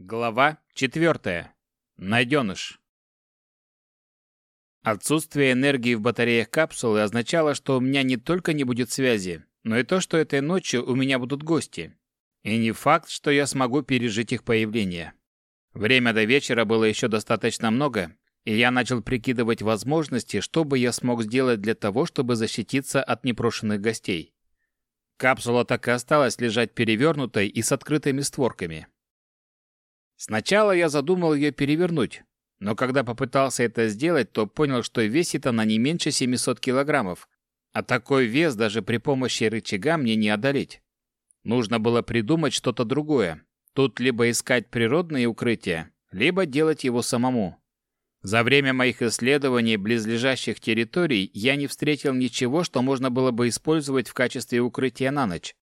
Глава 4. Найденыш. Отсутствие энергии в батареях капсулы означало, что у меня не только не будет связи, но и то, что этой ночью у меня будут гости. И не факт, что я смогу пережить их появление. Время до вечера было еще достаточно много, и я начал прикидывать возможности, что бы я смог сделать для того, чтобы защититься от непрошенных гостей. Капсула так и осталась лежать перевернутой и с открытыми створками. Сначала я задумал ее перевернуть, но когда попытался это сделать, то понял, что весит она не меньше 700 килограммов, а такой вес даже при помощи рычага мне не одолеть. Нужно было придумать что-то другое. Тут либо искать природные укрытия, либо делать его самому. За время моих исследований близлежащих территорий я не встретил ничего, что можно было бы использовать в качестве укрытия на ночь.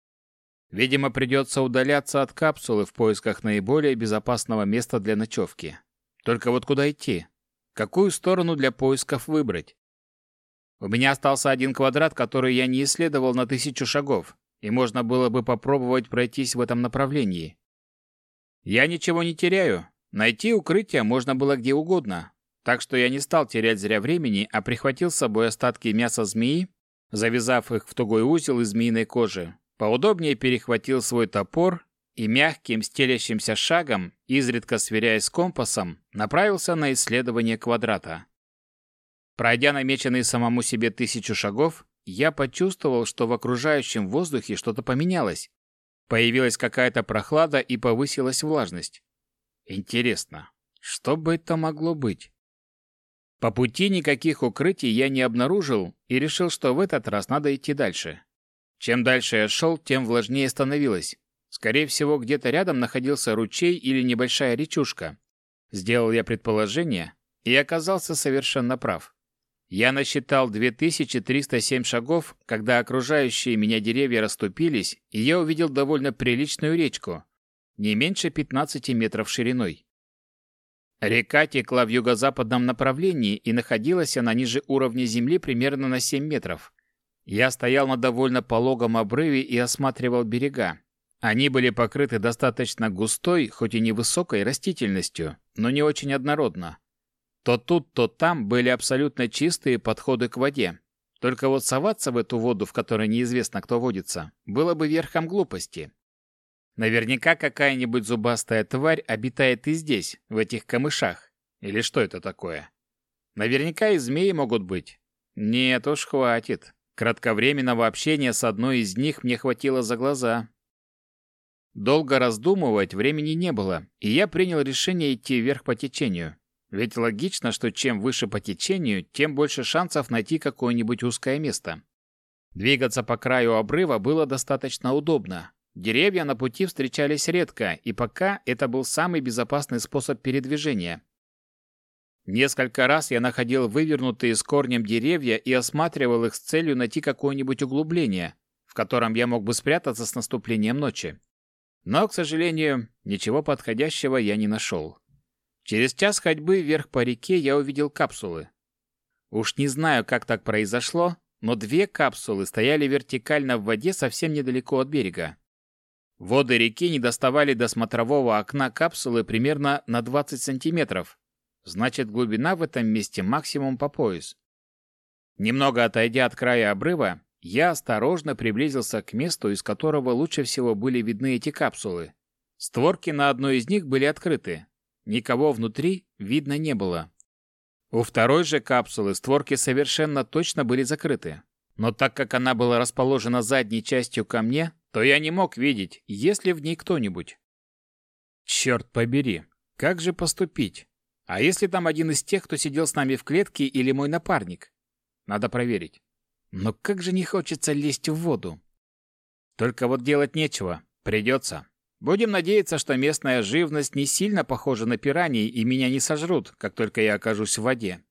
Видимо, придется удаляться от капсулы в поисках наиболее безопасного места для ночевки. Только вот куда идти? Какую сторону для поисков выбрать? У меня остался один квадрат, который я не исследовал на тысячу шагов, и можно было бы попробовать пройтись в этом направлении. Я ничего не теряю. Найти укрытие можно было где угодно. Так что я не стал терять зря времени, а прихватил с собой остатки мяса змеи, завязав их в тугой узел из змеиной кожи, поудобнее перехватил свой топор и мягким стелящимся шагом, изредка сверяясь с компасом, направился на исследование квадрата. Пройдя намеченные самому себе тысячу шагов, я почувствовал, что в окружающем воздухе что-то поменялось. Появилась какая-то прохлада и повысилась влажность. Интересно, что бы это могло быть? По пути никаких укрытий я не обнаружил и решил, что в этот раз надо идти дальше. Чем дальше я шел, тем влажнее становилось. Скорее всего, где-то рядом находился ручей или небольшая речушка. Сделал я предположение и оказался совершенно прав. Я насчитал 2307 шагов, когда окружающие меня деревья расступились, и я увидел довольно приличную речку, не меньше 15 метров шириной. Река текла в юго-западном направлении, и находилась она ниже уровня земли примерно на 7 метров. Я стоял на довольно пологом обрыве и осматривал берега. Они были покрыты достаточно густой, хоть и невысокой растительностью, но не очень однородно. То тут, то там были абсолютно чистые подходы к воде. Только вот соваться в эту воду, в которой неизвестно, кто водится, было бы верхом глупости. Наверняка какая-нибудь зубастая тварь обитает и здесь, в этих камышах. Или что это такое? Наверняка и змеи могут быть. Нет уж, хватит. Кратковременного общения с одной из них мне хватило за глаза. Долго раздумывать времени не было, и я принял решение идти вверх по течению. Ведь логично, что чем выше по течению, тем больше шансов найти какое-нибудь узкое место. Двигаться по краю обрыва было достаточно удобно. Деревья на пути встречались редко, и пока это был самый безопасный способ передвижения. Несколько раз я находил вывернутые с корнем деревья и осматривал их с целью найти какое-нибудь углубление, в котором я мог бы спрятаться с наступлением ночи. Но, к сожалению, ничего подходящего я не нашел. Через час ходьбы вверх по реке я увидел капсулы. Уж не знаю, как так произошло, но две капсулы стояли вертикально в воде совсем недалеко от берега. Воды реки не доставали до смотрового окна капсулы примерно на 20 сантиметров, Значит, глубина в этом месте максимум по пояс. Немного отойдя от края обрыва, я осторожно приблизился к месту, из которого лучше всего были видны эти капсулы. Створки на одной из них были открыты. Никого внутри видно не было. У второй же капсулы створки совершенно точно были закрыты. Но так как она была расположена задней частью ко мне, то я не мог видеть, есть ли в ней кто-нибудь. Черт побери, как же поступить? А если там один из тех, кто сидел с нами в клетке, или мой напарник? Надо проверить. Но как же не хочется лезть в воду. Только вот делать нечего. Придется. Будем надеяться, что местная живность не сильно похожа на пираний и меня не сожрут, как только я окажусь в воде.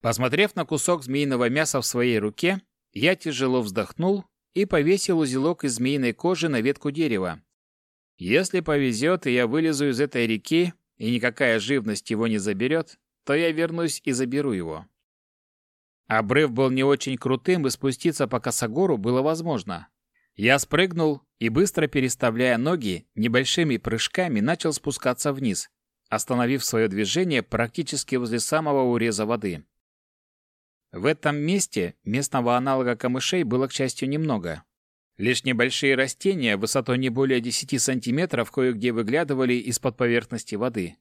Посмотрев на кусок змеиного мяса в своей руке, я тяжело вздохнул и повесил узелок из змеиной кожи на ветку дерева. Если повезет, и я вылезу из этой реки, и никакая живность его не заберет, то я вернусь и заберу его. Обрыв был не очень крутым, и спуститься по косогору было возможно. Я спрыгнул и, быстро переставляя ноги, небольшими прыжками начал спускаться вниз, остановив свое движение практически возле самого уреза воды. В этом месте местного аналога камышей было, к счастью, немного. Лишь небольшие растения высотой не более 10 сантиметров кое-где выглядывали из-под поверхности воды.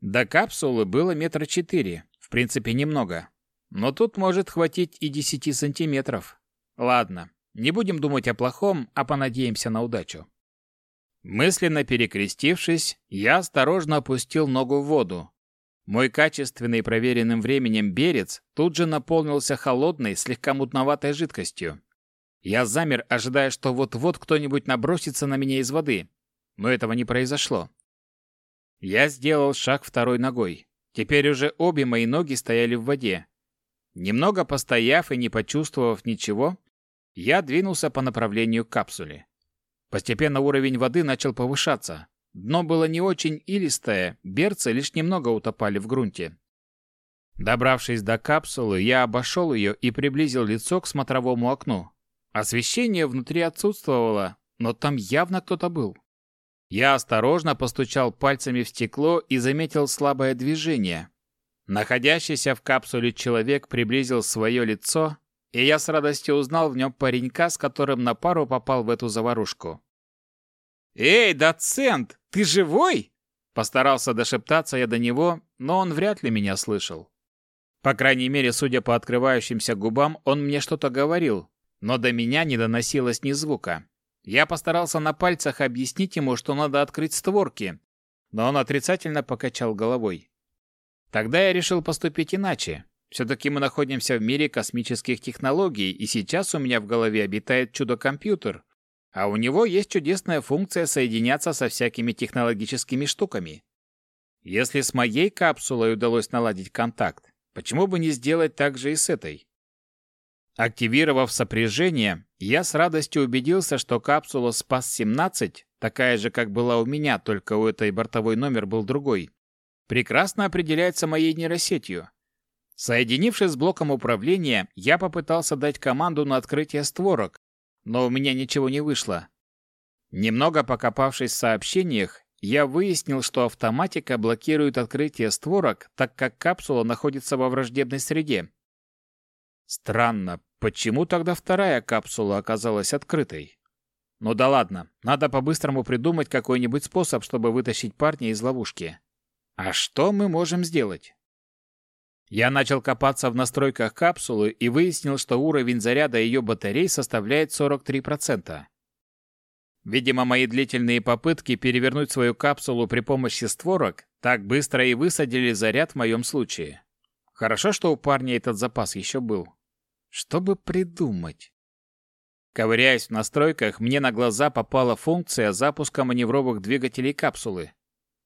До капсулы было метра четыре, в принципе немного. Но тут может хватить и 10 сантиметров. Ладно, не будем думать о плохом, а понадеемся на удачу. Мысленно перекрестившись, я осторожно опустил ногу в воду, мой качественный проверенным временем берец тут же наполнился холодной, слегка мутноватой жидкостью. Я замер, ожидая, что вот-вот кто-нибудь набросится на меня из воды, но этого не произошло. Я сделал шаг второй ногой. Теперь уже обе мои ноги стояли в воде. Немного постояв и не почувствовав ничего, я двинулся по направлению к капсуле. Постепенно уровень воды начал повышаться. Дно было не очень илистое, берцы лишь немного утопали в грунте. Добравшись до капсулы, я обошел ее и приблизил лицо к смотровому окну. Освещение внутри отсутствовало, но там явно кто-то был. Я осторожно постучал пальцами в стекло и заметил слабое движение. Находящийся в капсуле человек приблизил свое лицо, и я с радостью узнал в нем паренька, с которым на пару попал в эту заварушку. «Эй, доцент, ты живой?» Постарался дошептаться я до него, но он вряд ли меня слышал. По крайней мере, судя по открывающимся губам, он мне что-то говорил, но до меня не доносилось ни звука. Я постарался на пальцах объяснить ему, что надо открыть створки, но он отрицательно покачал головой. Тогда я решил поступить иначе. Все-таки мы находимся в мире космических технологий, и сейчас у меня в голове обитает чудо-компьютер, а у него есть чудесная функция соединяться со всякими технологическими штуками. Если с моей капсулой удалось наладить контакт, почему бы не сделать так же и с этой? Активировав сопряжение, я с радостью убедился, что капсула СПАС-17, такая же, как была у меня, только у этой бортовой номер был другой, прекрасно определяется моей нейросетью. Соединившись с блоком управления, я попытался дать команду на открытие створок, но у меня ничего не вышло. Немного покопавшись в сообщениях, я выяснил, что автоматика блокирует открытие створок, так как капсула находится во враждебной среде. Странно, почему тогда вторая капсула оказалась открытой? Ну да ладно, надо по-быстрому придумать какой-нибудь способ, чтобы вытащить парня из ловушки. А что мы можем сделать? Я начал копаться в настройках капсулы и выяснил, что уровень заряда ее батарей составляет 43%. Видимо, мои длительные попытки перевернуть свою капсулу при помощи створок так быстро и высадили заряд в моем случае. Хорошо, что у парня этот запас еще был. Что бы придумать? Ковыряясь в настройках, мне на глаза попала функция запуска маневровых двигателей капсулы.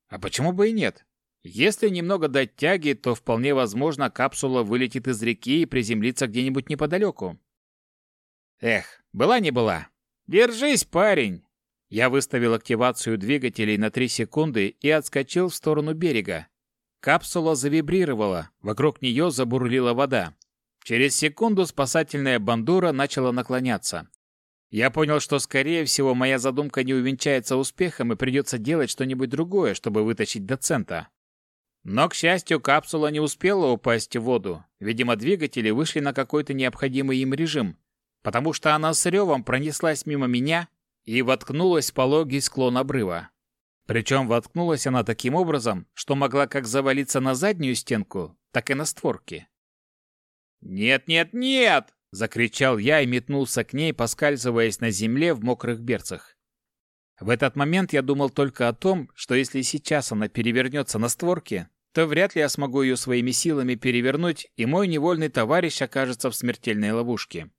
А почему бы и нет? Если немного дать тяги, то вполне возможно капсула вылетит из реки и приземлится где-нибудь неподалеку. Эх, была не была. Держись, парень! Я выставил активацию двигателей на 3 секунды и отскочил в сторону берега. Капсула завибрировала, вокруг нее забурлила вода. Через секунду спасательная бандура начала наклоняться. Я понял, что, скорее всего, моя задумка не увенчается успехом и придется делать что-нибудь другое, чтобы вытащить доцента. Но, к счастью, капсула не успела упасть в воду. Видимо, двигатели вышли на какой-то необходимый им режим, потому что она с ревом пронеслась мимо меня и воткнулась в пологий склон обрыва. Причем воткнулась она таким образом, что могла как завалиться на заднюю стенку, так и на створки. «Нет, нет, нет!» — закричал я и метнулся к ней, поскальзываясь на земле в мокрых берцах. В этот момент я думал только о том, что если сейчас она перевернется на створке, то вряд ли я смогу ее своими силами перевернуть, и мой невольный товарищ окажется в смертельной ловушке.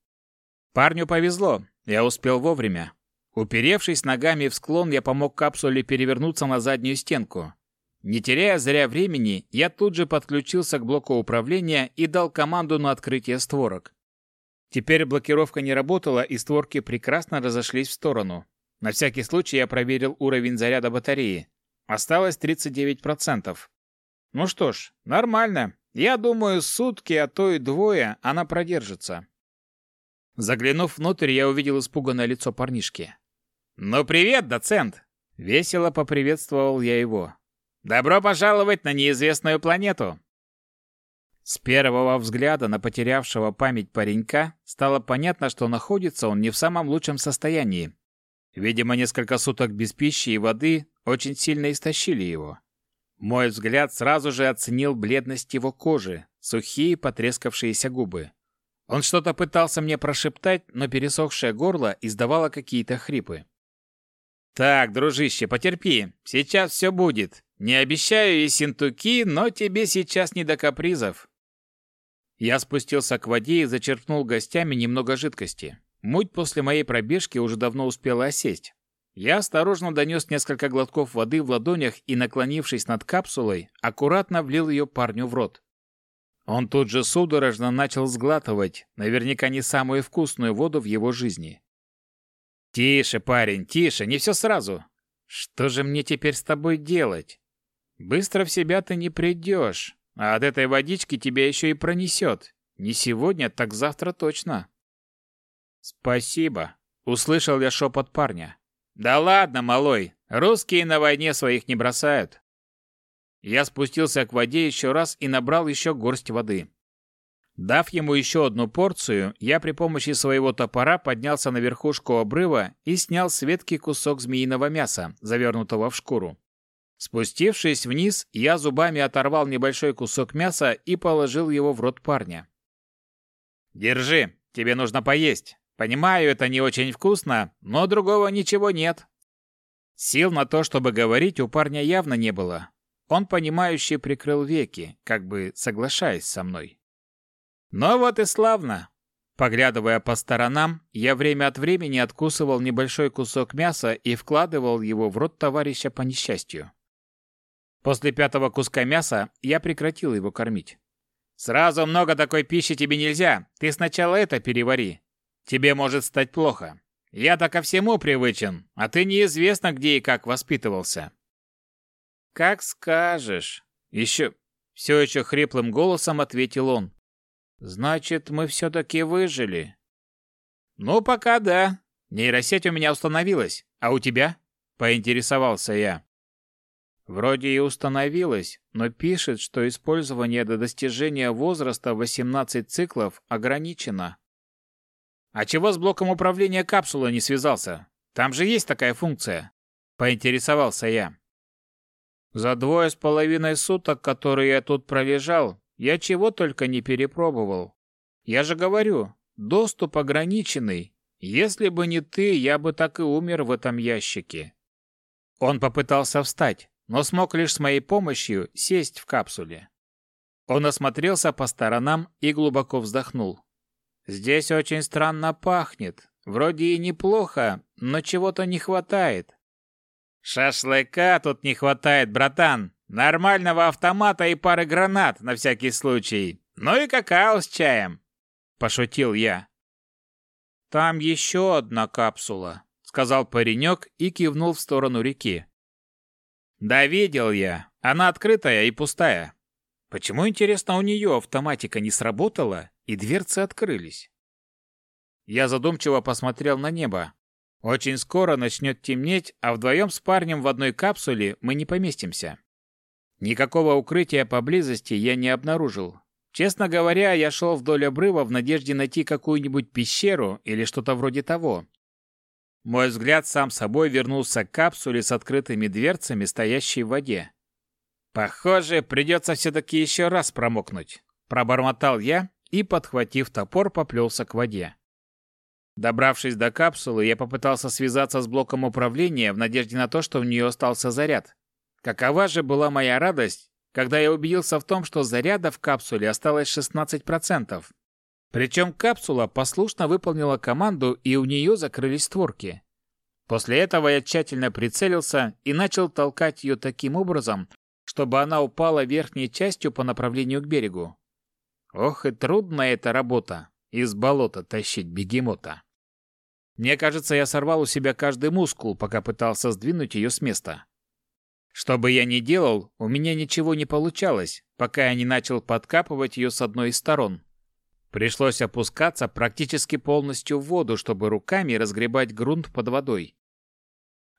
Парню повезло, я успел вовремя. Уперевшись ногами в склон, я помог капсуле перевернуться на заднюю стенку. Не теряя зря времени, я тут же подключился к блоку управления и дал команду на открытие створок. Теперь блокировка не работала, и створки прекрасно разошлись в сторону. На всякий случай я проверил уровень заряда батареи. Осталось 39%. Ну что ж, нормально. Я думаю, сутки, а то и двое она продержится. Заглянув внутрь, я увидел испуганное лицо парнишки. «Ну привет, доцент!» Весело поприветствовал я его. «Добро пожаловать на неизвестную планету!» С первого взгляда на потерявшего память паренька стало понятно, что находится он не в самом лучшем состоянии. Видимо, несколько суток без пищи и воды очень сильно истощили его. Мой взгляд сразу же оценил бледность его кожи, сухие потрескавшиеся губы. Он что-то пытался мне прошептать, но пересохшее горло издавало какие-то хрипы. «Так, дружище, потерпи, сейчас все будет. Не обещаю и синтуки, но тебе сейчас не до капризов. Я спустился к воде и зачерпнул гостями немного жидкости. Муть после моей пробежки уже давно успела осесть. Я осторожно донес несколько глотков воды в ладонях и, наклонившись над капсулой, аккуратно влил ее парню в рот. Он тут же судорожно начал сглатывать, наверняка не самую вкусную воду в его жизни. «Тише, парень, тише, не все сразу. Что же мне теперь с тобой делать? Быстро в себя ты не придешь. А от этой водички тебя еще и пронесет. Не сегодня, так завтра точно. Спасибо. Услышал я шепот парня. Да ладно, малой. Русские на войне своих не бросают. Я спустился к воде еще раз и набрал еще горсть воды. Дав ему еще одну порцию, я при помощи своего топора поднялся на верхушку обрыва и снял с ветки кусок змеиного мяса, завернутого в шкуру. Спустившись вниз, я зубами оторвал небольшой кусок мяса и положил его в рот парня. «Держи, тебе нужно поесть. Понимаю, это не очень вкусно, но другого ничего нет». Сил на то, чтобы говорить, у парня явно не было. Он, понимающе прикрыл веки, как бы соглашаясь со мной. «Ну вот и славно!» Поглядывая по сторонам, я время от времени откусывал небольшой кусок мяса и вкладывал его в рот товарища по несчастью. После пятого куска мяса я прекратил его кормить. «Сразу много такой пищи тебе нельзя. Ты сначала это перевари. Тебе может стать плохо. Я-то ко всему привычен, а ты неизвестно, где и как воспитывался». «Как скажешь». Еще... Все еще хриплым голосом ответил он. «Значит, мы все-таки выжили?» «Ну, пока да. Нейросеть у меня установилась. А у тебя?» Поинтересовался я. Вроде и установилось, но пишет, что использование до достижения возраста 18 циклов ограничено. А чего с блоком управления капсулы не связался? Там же есть такая функция. Поинтересовался я. За двое с половиной суток, которые я тут пролежал, я чего только не перепробовал. Я же говорю, доступ ограниченный. Если бы не ты, я бы так и умер в этом ящике. Он попытался встать, но смог лишь с моей помощью сесть в капсуле. Он осмотрелся по сторонам и глубоко вздохнул. «Здесь очень странно пахнет. Вроде и неплохо, но чего-то не хватает». «Шашлыка тут не хватает, братан. Нормального автомата и пары гранат на всякий случай. Ну и какао с чаем», — пошутил я. «Там еще одна капсула», — сказал паренек и кивнул в сторону реки. Да видел я. Она открытая и пустая. Почему, интересно, у нее автоматика не сработала и дверцы открылись? Я задумчиво посмотрел на небо. Очень скоро начнет темнеть, а вдвоем с парнем в одной капсуле мы не поместимся. Никакого укрытия поблизости я не обнаружил. Честно говоря, я шел вдоль обрыва в надежде найти какую-нибудь пещеру или что-то вроде того. Мой взгляд сам собой вернулся к капсуле с открытыми дверцами, стоящей в воде. «Похоже, придется все-таки еще раз промокнуть», — пробормотал я и, подхватив топор, поплелся к воде. Добравшись до капсулы, я попытался связаться с блоком управления в надежде на то, что в нее остался заряд. Какова же была моя радость, когда я убедился в том, что заряда в капсуле осталось 16%. Причем капсула послушно выполнила команду, и у нее закрылись створки. После этого я тщательно прицелился и начал толкать ее таким образом, чтобы она упала верхней частью по направлению к берегу. Ох и трудная эта работа — из болота тащить бегемота. Мне кажется, я сорвал у себя каждый мускул, пока пытался сдвинуть ее с места. Что бы я ни делал, у меня ничего не получалось, пока я не начал подкапывать ее с одной из сторон. Пришлось опускаться практически полностью в воду, чтобы руками разгребать грунт под водой.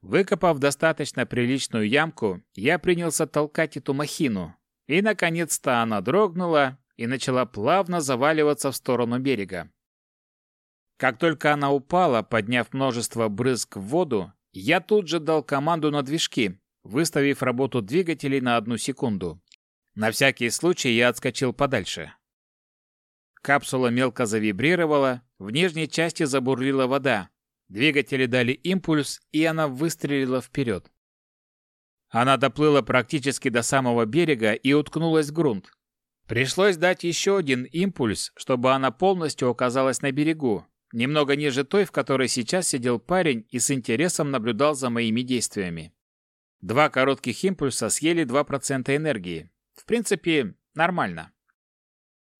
Выкопав достаточно приличную ямку, я принялся толкать эту махину, и, наконец-то, она дрогнула и начала плавно заваливаться в сторону берега. Как только она упала, подняв множество брызг в воду, я тут же дал команду на движки, выставив работу двигателей на одну секунду. На всякий случай я отскочил подальше. Капсула мелко завибрировала, в нижней части забурлила вода. Двигатели дали импульс, и она выстрелила вперед. Она доплыла практически до самого берега и уткнулась в грунт. Пришлось дать еще один импульс, чтобы она полностью оказалась на берегу, немного ниже той, в которой сейчас сидел парень и с интересом наблюдал за моими действиями. Два коротких импульса съели 2% энергии. В принципе, нормально.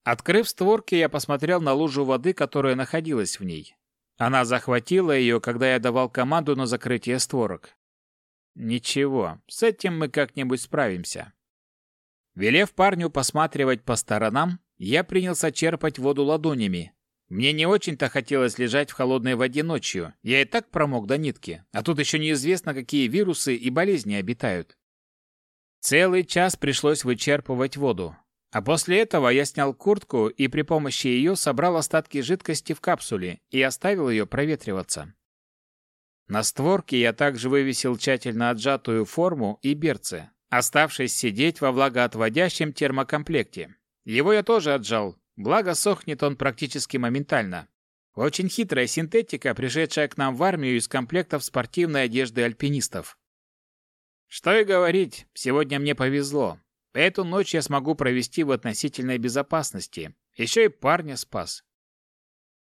Открыв створки, я посмотрел на лужу воды, которая находилась в ней. Она захватила ее, когда я давал команду на закрытие створок. Ничего, с этим мы как-нибудь справимся. Велев парню посматривать по сторонам, я принялся черпать воду ладонями. Мне не очень-то хотелось лежать в холодной воде ночью. Я и так промок до нитки, а тут еще неизвестно, какие вирусы и болезни обитают. Целый час пришлось вычерпывать воду. А после этого я снял куртку и при помощи ее собрал остатки жидкости в капсуле и оставил ее проветриваться. На створке я также вывесил тщательно отжатую форму и берцы, оставшись сидеть во влагоотводящем термокомплекте. Его я тоже отжал, благо сохнет он практически моментально. Очень хитрая синтетика, пришедшая к нам в армию из комплектов спортивной одежды альпинистов. Что и говорить, сегодня мне повезло. Эту ночь я смогу провести в относительной безопасности. Еще и парня спас.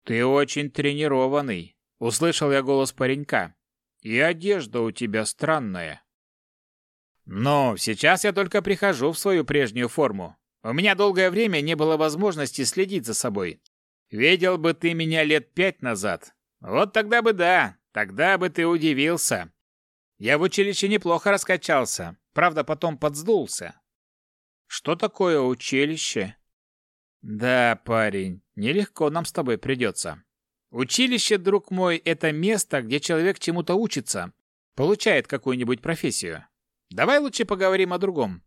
«Ты очень тренированный», — услышал я голос паренька. «И одежда у тебя странная». «Но сейчас я только прихожу в свою прежнюю форму. У меня долгое время не было возможности следить за собой. Видел бы ты меня лет пять назад. Вот тогда бы да, тогда бы ты удивился. Я в училище неплохо раскачался, правда, потом подсдулся. Что такое училище? Да, парень, нелегко нам с тобой придется. Училище, друг мой, это место, где человек чему-то учится, получает какую-нибудь профессию. Давай лучше поговорим о другом.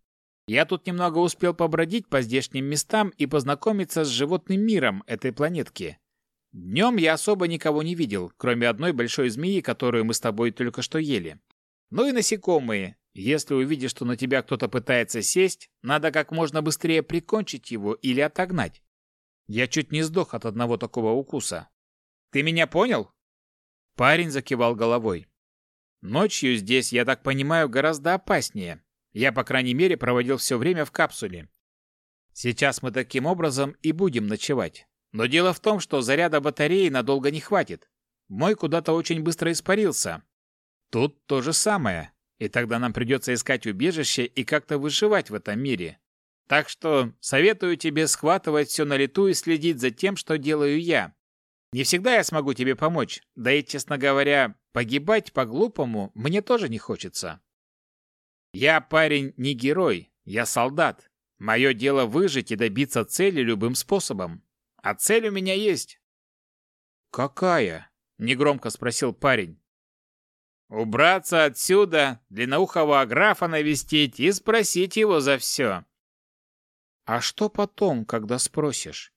Я тут немного успел побродить по здешним местам и познакомиться с животным миром этой планетки. Днем я особо никого не видел, кроме одной большой змеи, которую мы с тобой только что ели. Ну и насекомые, если увидишь, что на тебя кто-то пытается сесть, надо как можно быстрее прикончить его или отогнать. Я чуть не сдох от одного такого укуса. Ты меня понял? Парень закивал головой. Ночью здесь, я так понимаю, гораздо опаснее. Я, по крайней мере, проводил все время в капсуле. Сейчас мы таким образом и будем ночевать. Но дело в том, что заряда батареи надолго не хватит. Мой куда-то очень быстро испарился. Тут то же самое. И тогда нам придется искать убежище и как-то выживать в этом мире. Так что советую тебе схватывать все на лету и следить за тем, что делаю я. Не всегда я смогу тебе помочь, да и, честно говоря, погибать по-глупому мне тоже не хочется. Я, парень, не герой, я солдат. Мое дело выжить и добиться цели любым способом. А цель у меня есть. «Какая?» — негромко спросил парень. Убраться отсюда, длинноухого графа навестить и спросить его за все. А что потом, когда спросишь?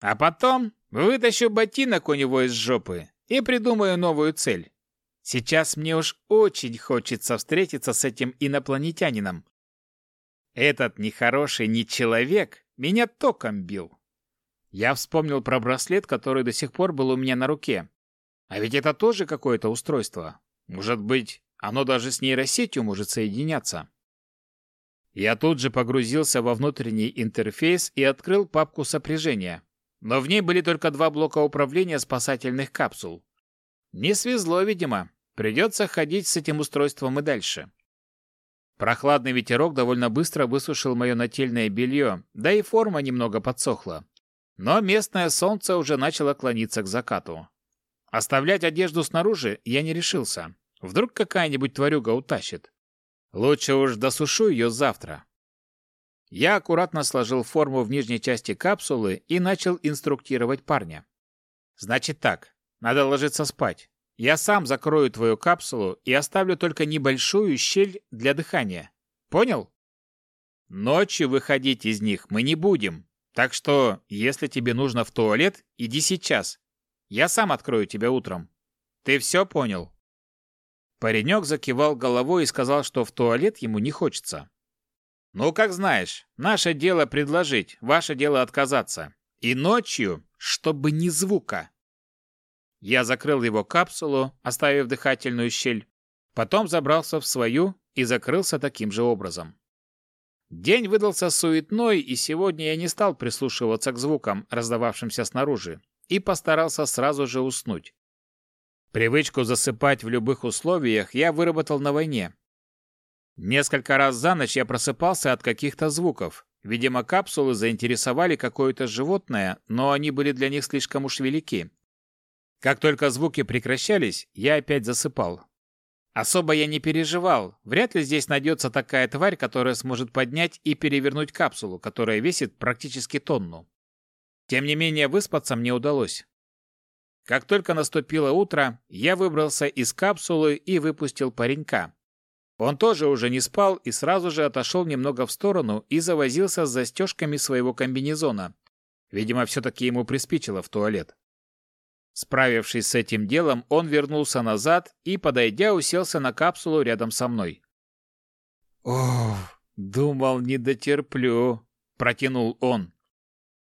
А потом вытащу ботинок у него из жопы и придумаю новую цель. Сейчас мне уж очень хочется встретиться с этим инопланетянином. Этот нехороший не человек меня током бил. Я вспомнил про браслет, который до сих пор был у меня на руке. А ведь это тоже какое-то устройство. Может быть, оно даже с нейросетью может соединяться. Я тут же погрузился во внутренний интерфейс и открыл папку сопряжения. Но в ней были только два блока управления спасательных капсул. Не свезло, видимо. Придется ходить с этим устройством и дальше. Прохладный ветерок довольно быстро высушил мое нательное белье, да и форма немного подсохла. Но местное солнце уже начало клониться к закату. Оставлять одежду снаружи я не решился. Вдруг какая-нибудь тварюга утащит. Лучше уж досушу ее завтра. Я аккуратно сложил форму в нижней части капсулы и начал инструктировать парня. Значит так, надо ложиться спать. Я сам закрою твою капсулу и оставлю только небольшую щель для дыхания. Понял? Ночью выходить из них мы не будем. Так что, если тебе нужно в туалет, иди сейчас. Я сам открою тебя утром. Ты все понял?» Паренек закивал головой и сказал, что в туалет ему не хочется. «Ну, как знаешь, наше дело предложить, ваше дело отказаться. И ночью, чтобы ни звука». Я закрыл его капсулу, оставив дыхательную щель, потом забрался в свою и закрылся таким же образом. День выдался суетной, и сегодня я не стал прислушиваться к звукам, раздававшимся снаружи и постарался сразу же уснуть. Привычку засыпать в любых условиях я выработал на войне. Несколько раз за ночь я просыпался от каких-то звуков. Видимо, капсулы заинтересовали какое-то животное, но они были для них слишком уж велики. Как только звуки прекращались, я опять засыпал. Особо я не переживал. Вряд ли здесь найдется такая тварь, которая сможет поднять и перевернуть капсулу, которая весит практически тонну. Тем не менее, выспаться мне удалось. Как только наступило утро, я выбрался из капсулы и выпустил паренька. Он тоже уже не спал и сразу же отошел немного в сторону и завозился с застежками своего комбинезона. Видимо, все-таки ему приспичило в туалет. Справившись с этим делом, он вернулся назад и, подойдя, уселся на капсулу рядом со мной. «Ох, думал, не дотерплю», — протянул он.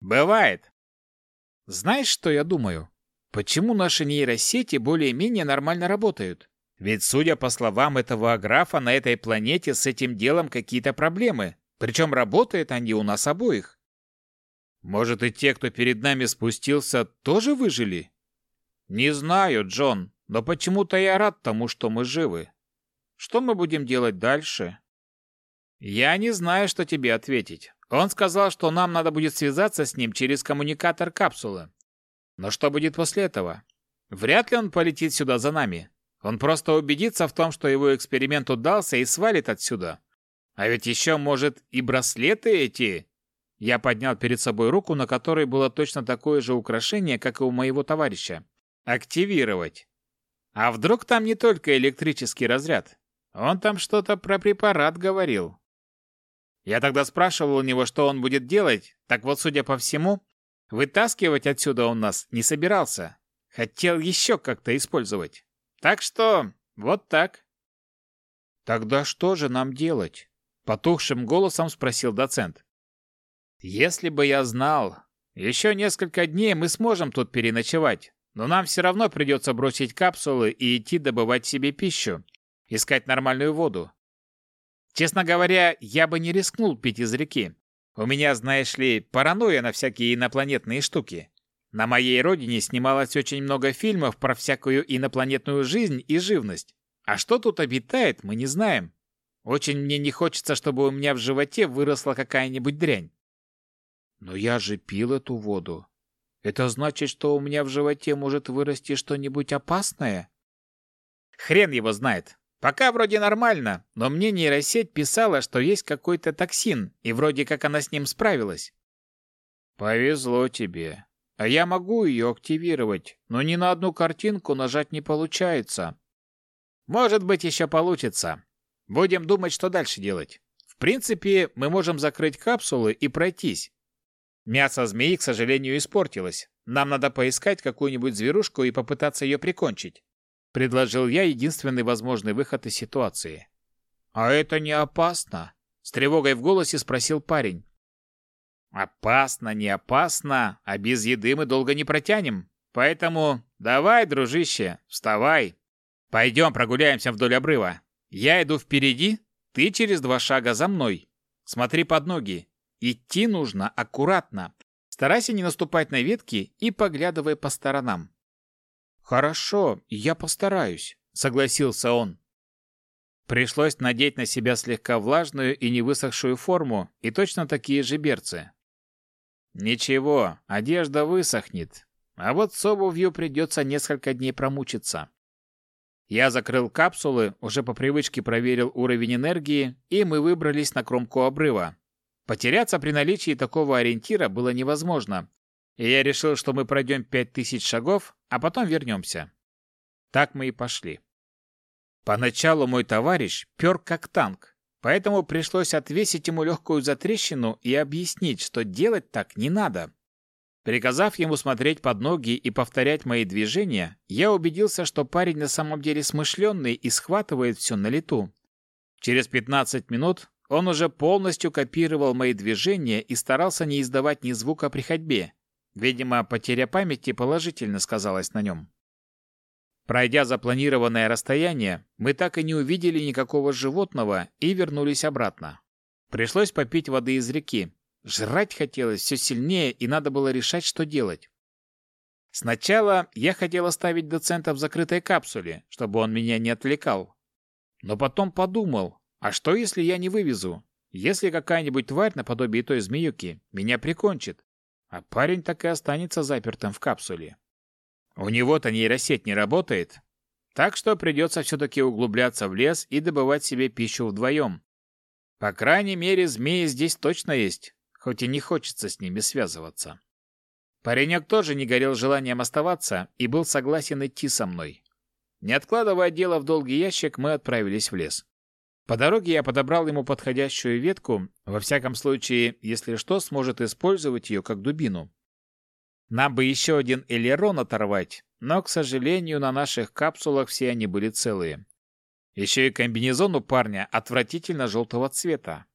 Бывает. Знаешь, что я думаю? Почему наши нейросети более-менее нормально работают? Ведь, судя по словам этого графа, на этой планете с этим делом какие-то проблемы. Причем работают они у нас обоих. Может, и те, кто перед нами спустился, тоже выжили? Не знаю, Джон, но почему-то я рад тому, что мы живы. Что мы будем делать дальше? Я не знаю, что тебе ответить. Он сказал, что нам надо будет связаться с ним через коммуникатор капсулы. Но что будет после этого? Вряд ли он полетит сюда за нами. Он просто убедится в том, что его эксперимент удался и свалит отсюда. А ведь еще, может, и браслеты эти... Я поднял перед собой руку, на которой было точно такое же украшение, как и у моего товарища. Активировать. А вдруг там не только электрический разряд? Он там что-то про препарат говорил. Я тогда спрашивал у него, что он будет делать, так вот, судя по всему, вытаскивать отсюда он нас не собирался. Хотел еще как-то использовать. Так что, вот так. Тогда что же нам делать? Потухшим голосом спросил доцент. Если бы я знал, еще несколько дней мы сможем тут переночевать, но нам все равно придется бросить капсулы и идти добывать себе пищу, искать нормальную воду. Честно говоря, я бы не рискнул пить из реки. У меня, знаешь ли, паранойя на всякие инопланетные штуки. На моей родине снималось очень много фильмов про всякую инопланетную жизнь и живность. А что тут обитает, мы не знаем. Очень мне не хочется, чтобы у меня в животе выросла какая-нибудь дрянь. Но я же пил эту воду. Это значит, что у меня в животе может вырасти что-нибудь опасное? Хрен его знает. Пока вроде нормально, но мне нейросеть писала, что есть какой-то токсин, и вроде как она с ним справилась. Повезло тебе. А я могу ее активировать, но ни на одну картинку нажать не получается. Может быть, еще получится. Будем думать, что дальше делать. В принципе, мы можем закрыть капсулы и пройтись. Мясо змеи, к сожалению, испортилось. Нам надо поискать какую-нибудь зверушку и попытаться ее прикончить предложил я единственный возможный выход из ситуации. А это не опасно? С тревогой в голосе спросил парень. Опасно, не опасно, а без еды мы долго не протянем. Поэтому давай, дружище, вставай. Пойдем прогуляемся вдоль обрыва. Я иду впереди, ты через два шага за мной. Смотри под ноги. Идти нужно аккуратно. Старайся не наступать на ветки и поглядывай по сторонам. «Хорошо, я постараюсь», — согласился он. Пришлось надеть на себя слегка влажную и невысохшую форму и точно такие же берцы. Ничего, одежда высохнет, а вот с обувью придется несколько дней промучиться. Я закрыл капсулы, уже по привычке проверил уровень энергии, и мы выбрались на кромку обрыва. Потеряться при наличии такого ориентира было невозможно, и я решил, что мы пройдем пять тысяч шагов, а потом вернемся. Так мы и пошли. Поначалу мой товарищ пер как танк, поэтому пришлось отвесить ему легкую затрещину и объяснить, что делать так не надо. Приказав ему смотреть под ноги и повторять мои движения, я убедился, что парень на самом деле смышленный и схватывает все на лету. Через 15 минут он уже полностью копировал мои движения и старался не издавать ни звука при ходьбе. Видимо, потеря памяти положительно сказалась на нем. Пройдя запланированное расстояние, мы так и не увидели никакого животного и вернулись обратно. Пришлось попить воды из реки, Жрать хотелось все сильнее, и надо было решать, что делать. Сначала я хотел оставить доцента в закрытой капсуле, чтобы он меня не отвлекал. Но потом подумал, а что если я не вывезу? Если какая-нибудь тварь наподобие той змеюки меня прикончит, а парень так и останется запертым в капсуле. У него-то нейросеть не работает, так что придется все-таки углубляться в лес и добывать себе пищу вдвоем. По крайней мере, змеи здесь точно есть, хоть и не хочется с ними связываться. Паренек тоже не горел желанием оставаться и был согласен идти со мной. Не откладывая дело в долгий ящик, мы отправились в лес. По дороге я подобрал ему подходящую ветку, во всяком случае, если что, сможет использовать ее как дубину. Нам бы еще один элерон оторвать, но, к сожалению, на наших капсулах все они были целые. Еще и комбинезон у парня отвратительно желтого цвета.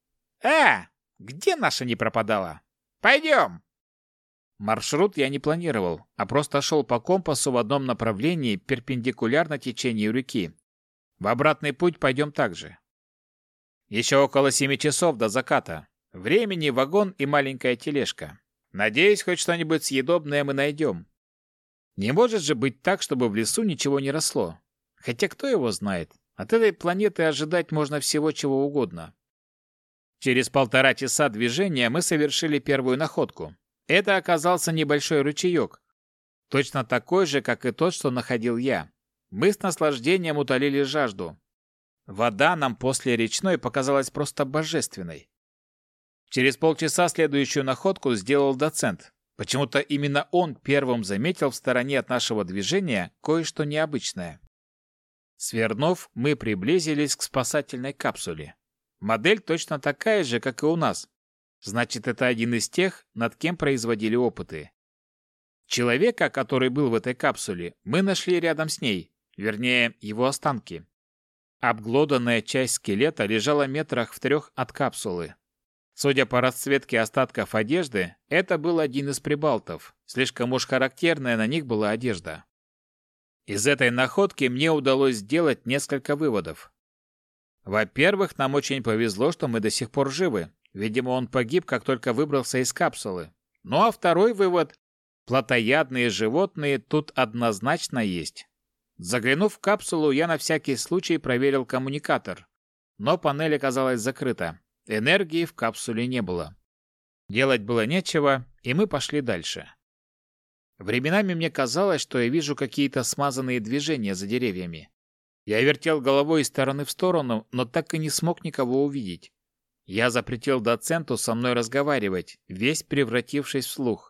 «А, где наша не пропадала? Пойдем!» Маршрут я не планировал, а просто шел по компасу в одном направлении перпендикулярно течению реки. В обратный путь пойдем так же. Еще около семи часов до заката. Времени, вагон и маленькая тележка. Надеюсь, хоть что-нибудь съедобное мы найдем. Не может же быть так, чтобы в лесу ничего не росло. Хотя кто его знает? От этой планеты ожидать можно всего чего угодно. Через полтора часа движения мы совершили первую находку. Это оказался небольшой ручеек. Точно такой же, как и тот, что находил я. Мы с наслаждением утолили жажду. Вода нам после речной показалась просто божественной. Через полчаса следующую находку сделал доцент. Почему-то именно он первым заметил в стороне от нашего движения кое-что необычное. Свернув, мы приблизились к спасательной капсуле. Модель точно такая же, как и у нас. Значит, это один из тех, над кем производили опыты. Человека, который был в этой капсуле, мы нашли рядом с ней, вернее, его останки. Обглоданная часть скелета лежала метрах в трех от капсулы. Судя по расцветке остатков одежды, это был один из прибалтов. Слишком уж характерная на них была одежда. Из этой находки мне удалось сделать несколько выводов. Во-первых, нам очень повезло, что мы до сих пор живы. Видимо, он погиб, как только выбрался из капсулы. Ну а второй вывод – плотоядные животные тут однозначно есть. Заглянув в капсулу, я на всякий случай проверил коммуникатор. Но панель оказалась закрыта. Энергии в капсуле не было. Делать было нечего, и мы пошли дальше. Временами мне казалось, что я вижу какие-то смазанные движения за деревьями. Я вертел головой из стороны в сторону, но так и не смог никого увидеть. Я запретил доценту со мной разговаривать, весь превратившись в слух.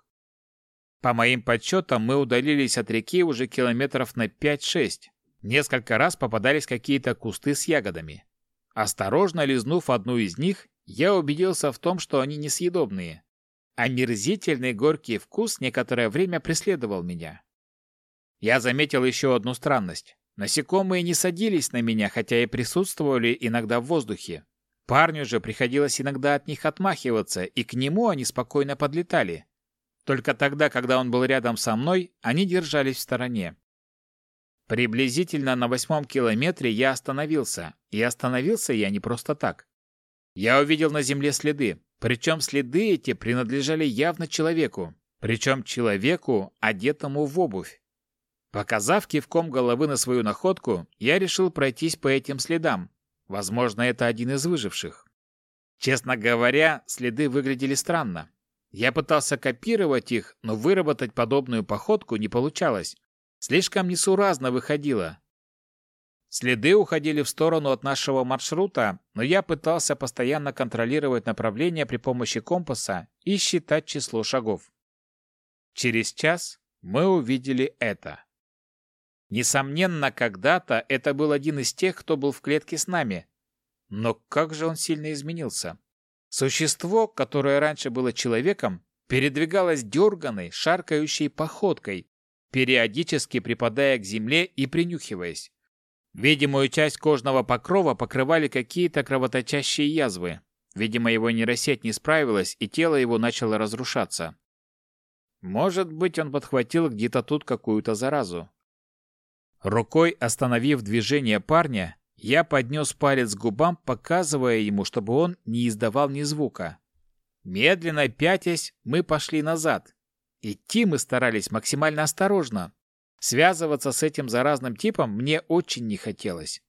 По моим подсчетам, мы удалились от реки уже километров на 5-6. Несколько раз попадались какие-то кусты с ягодами. Осторожно лизнув одну из них, я убедился в том, что они несъедобные. Омерзительный горький вкус некоторое время преследовал меня. Я заметил еще одну странность. Насекомые не садились на меня, хотя и присутствовали иногда в воздухе. Парню же приходилось иногда от них отмахиваться, и к нему они спокойно подлетали. Только тогда, когда он был рядом со мной, они держались в стороне. Приблизительно на восьмом километре я остановился, и остановился я не просто так. Я увидел на земле следы, причем следы эти принадлежали явно человеку, причем человеку, одетому в обувь. Показав кивком головы на свою находку, я решил пройтись по этим следам. Возможно, это один из выживших. Честно говоря, следы выглядели странно. Я пытался копировать их, но выработать подобную походку не получалось. Слишком несуразно выходило. Следы уходили в сторону от нашего маршрута, но я пытался постоянно контролировать направление при помощи компаса и считать число шагов. Через час мы увидели это. Несомненно, когда-то это был один из тех, кто был в клетке с нами. Но как же он сильно изменился? Существо, которое раньше было человеком, передвигалось дерганой, шаркающей походкой, периодически припадая к земле и принюхиваясь. Видимую часть кожного покрова покрывали какие-то кровоточащие язвы. Видимо, его нейросеть не справилась, и тело его начало разрушаться. Может быть, он подхватил где-то тут какую-то заразу. Рукой остановив движение парня, я поднес палец к губам, показывая ему, чтобы он не издавал ни звука. Медленно пятясь, мы пошли назад. Идти мы старались максимально осторожно. Связываться с этим заразным типом мне очень не хотелось.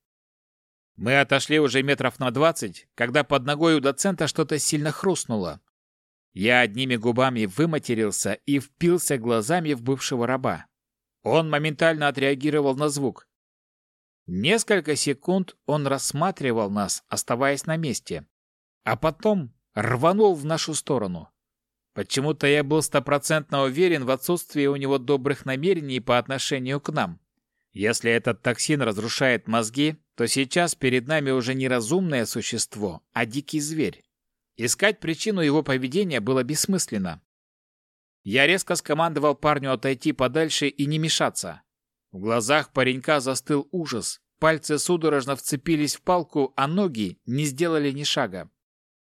Мы отошли уже метров на двадцать, когда под ногой у доцента что-то сильно хрустнуло. Я одними губами выматерился и впился глазами в бывшего раба. Он моментально отреагировал на звук. Несколько секунд он рассматривал нас, оставаясь на месте, а потом рванул в нашу сторону. Почему-то я был стопроцентно уверен в отсутствии у него добрых намерений по отношению к нам. Если этот токсин разрушает мозги, то сейчас перед нами уже не разумное существо, а дикий зверь. Искать причину его поведения было бессмысленно. Я резко скомандовал парню отойти подальше и не мешаться. В глазах паренька застыл ужас. Пальцы судорожно вцепились в палку, а ноги не сделали ни шага.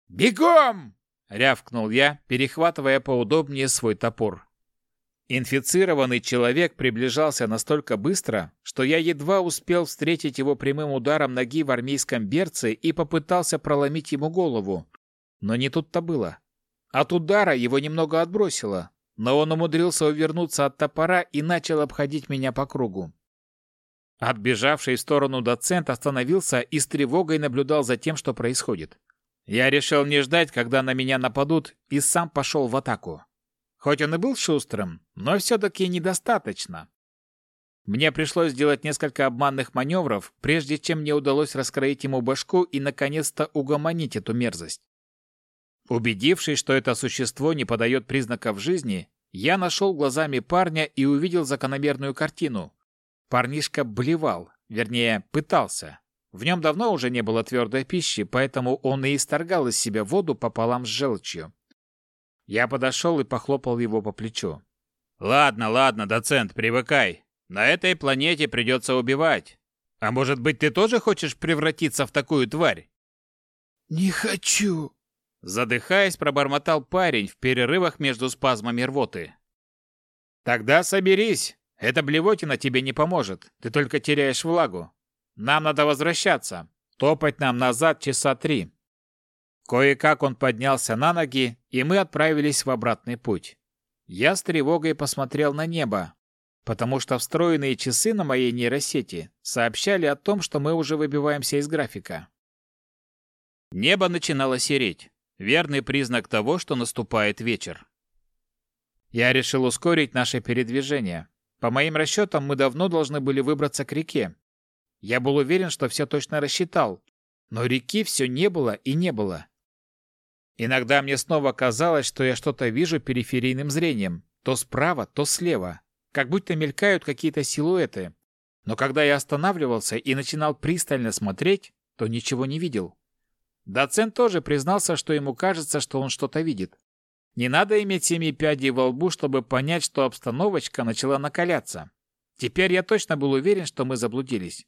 «Бегом!» — рявкнул я, перехватывая поудобнее свой топор. Инфицированный человек приближался настолько быстро, что я едва успел встретить его прямым ударом ноги в армейском берце и попытался проломить ему голову. Но не тут-то было. От удара его немного отбросило, но он умудрился увернуться от топора и начал обходить меня по кругу. Отбежавший в сторону доцент остановился и с тревогой наблюдал за тем, что происходит. Я решил не ждать, когда на меня нападут, и сам пошел в атаку. Хоть он и был шустрым, но все-таки недостаточно. Мне пришлось сделать несколько обманных маневров, прежде чем мне удалось раскроить ему башку и наконец-то угомонить эту мерзость. Убедившись, что это существо не подает признаков жизни, я нашел глазами парня и увидел закономерную картину. Парнишка блевал, вернее, пытался. В нем давно уже не было твердой пищи, поэтому он и исторгал из себя воду пополам с желчью. Я подошел и похлопал его по плечу. «Ладно, ладно, доцент, привыкай. На этой планете придется убивать. А может быть, ты тоже хочешь превратиться в такую тварь?» «Не хочу», Задыхаясь, пробормотал парень в перерывах между спазмами рвоты. «Тогда соберись. Эта блевотина тебе не поможет. Ты только теряешь влагу. Нам надо возвращаться. Топать нам назад часа три». Кое-как он поднялся на ноги, и мы отправились в обратный путь. Я с тревогой посмотрел на небо, потому что встроенные часы на моей нейросети сообщали о том, что мы уже выбиваемся из графика. Небо начинало сереть. Верный признак того, что наступает вечер. Я решил ускорить наше передвижение. По моим расчетам, мы давно должны были выбраться к реке. Я был уверен, что все точно рассчитал, но реки все не было и не было. Иногда мне снова казалось, что я что-то вижу периферийным зрением, то справа, то слева, как будто мелькают какие-то силуэты. Но когда я останавливался и начинал пристально смотреть, то ничего не видел. Доцент тоже признался, что ему кажется, что он что-то видит. Не надо иметь семи пядей во лбу, чтобы понять, что обстановочка начала накаляться. Теперь я точно был уверен, что мы заблудились.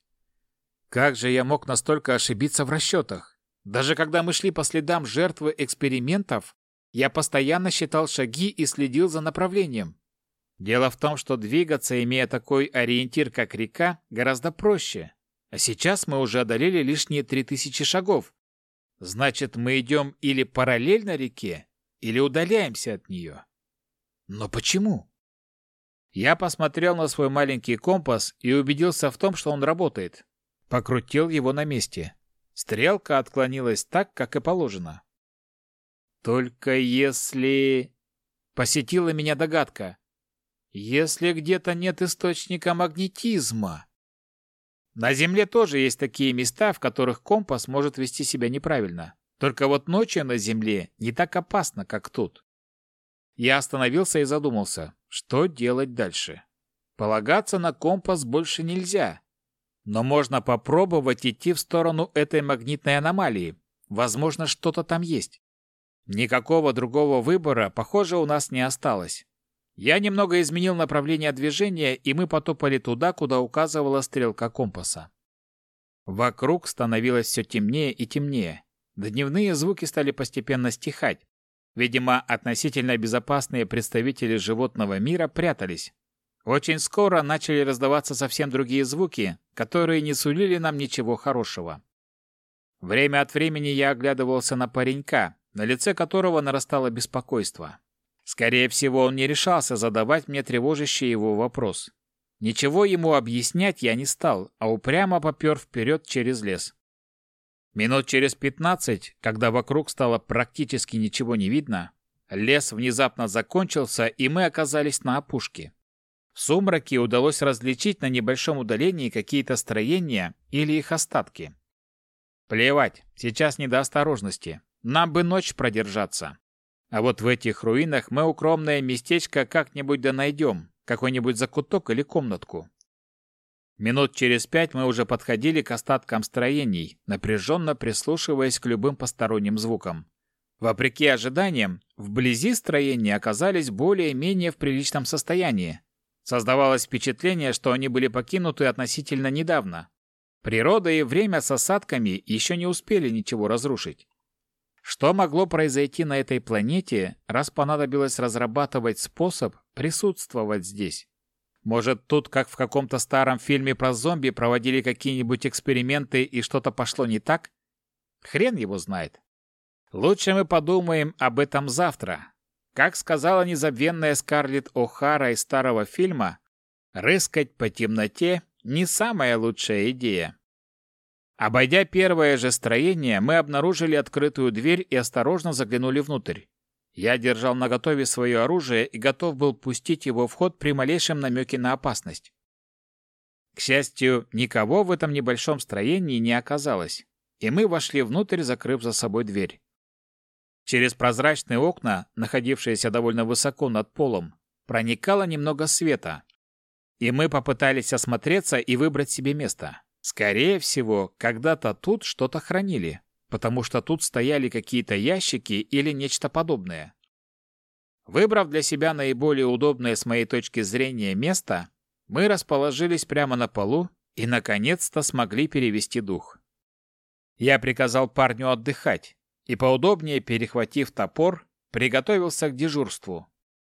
Как же я мог настолько ошибиться в расчетах? Даже когда мы шли по следам жертвы экспериментов, я постоянно считал шаги и следил за направлением. Дело в том, что двигаться, имея такой ориентир, как река, гораздо проще. А сейчас мы уже одолели лишние три тысячи шагов, Значит, мы идем или параллельно реке, или удаляемся от нее. Но почему? Я посмотрел на свой маленький компас и убедился в том, что он работает. Покрутил его на месте. Стрелка отклонилась так, как и положено. Только если... Посетила меня догадка. Если где-то нет источника магнетизма. На Земле тоже есть такие места, в которых компас может вести себя неправильно. Только вот ночью на Земле не так опасно, как тут. Я остановился и задумался, что делать дальше. Полагаться на компас больше нельзя. Но можно попробовать идти в сторону этой магнитной аномалии. Возможно, что-то там есть. Никакого другого выбора, похоже, у нас не осталось. Я немного изменил направление движения, и мы потопали туда, куда указывала стрелка компаса. Вокруг становилось все темнее и темнее. Дневные звуки стали постепенно стихать. Видимо, относительно безопасные представители животного мира прятались. Очень скоро начали раздаваться совсем другие звуки, которые не сулили нам ничего хорошего. Время от времени я оглядывался на паренька, на лице которого нарастало беспокойство. Скорее всего, он не решался задавать мне тревожащий его вопрос. Ничего ему объяснять я не стал, а упрямо попер вперед через лес. Минут через пятнадцать, когда вокруг стало практически ничего не видно, лес внезапно закончился, и мы оказались на опушке. В сумраке удалось различить на небольшом удалении какие-то строения или их остатки. Плевать, сейчас не до осторожности. Нам бы ночь продержаться. А вот в этих руинах мы укромное местечко как-нибудь да найдем, какой-нибудь закуток или комнатку. Минут через пять мы уже подходили к остаткам строений, напряженно прислушиваясь к любым посторонним звукам. Вопреки ожиданиям, вблизи строения оказались более-менее в приличном состоянии. Создавалось впечатление, что они были покинуты относительно недавно. Природа и время с осадками еще не успели ничего разрушить. Что могло произойти на этой планете, раз понадобилось разрабатывать способ присутствовать здесь? Может, тут, как в каком-то старом фильме про зомби, проводили какие-нибудь эксперименты и что-то пошло не так? Хрен его знает. Лучше мы подумаем об этом завтра. Как сказала незабвенная Скарлетт О'Хара из старого фильма, рыскать по темноте – не самая лучшая идея. Обойдя первое же строение, мы обнаружили открытую дверь и осторожно заглянули внутрь. Я держал наготове свое оружие и готов был пустить его в ход при малейшем намеке на опасность. К счастью, никого в этом небольшом строении не оказалось, и мы вошли внутрь, закрыв за собой дверь. Через прозрачные окна, находившиеся довольно высоко над полом, проникало немного света, и мы попытались осмотреться и выбрать себе место. Скорее всего, когда-то тут что-то хранили, потому что тут стояли какие-то ящики или нечто подобное. Выбрав для себя наиболее удобное с моей точки зрения место, мы расположились прямо на полу и, наконец-то, смогли перевести дух. Я приказал парню отдыхать и, поудобнее перехватив топор, приготовился к дежурству.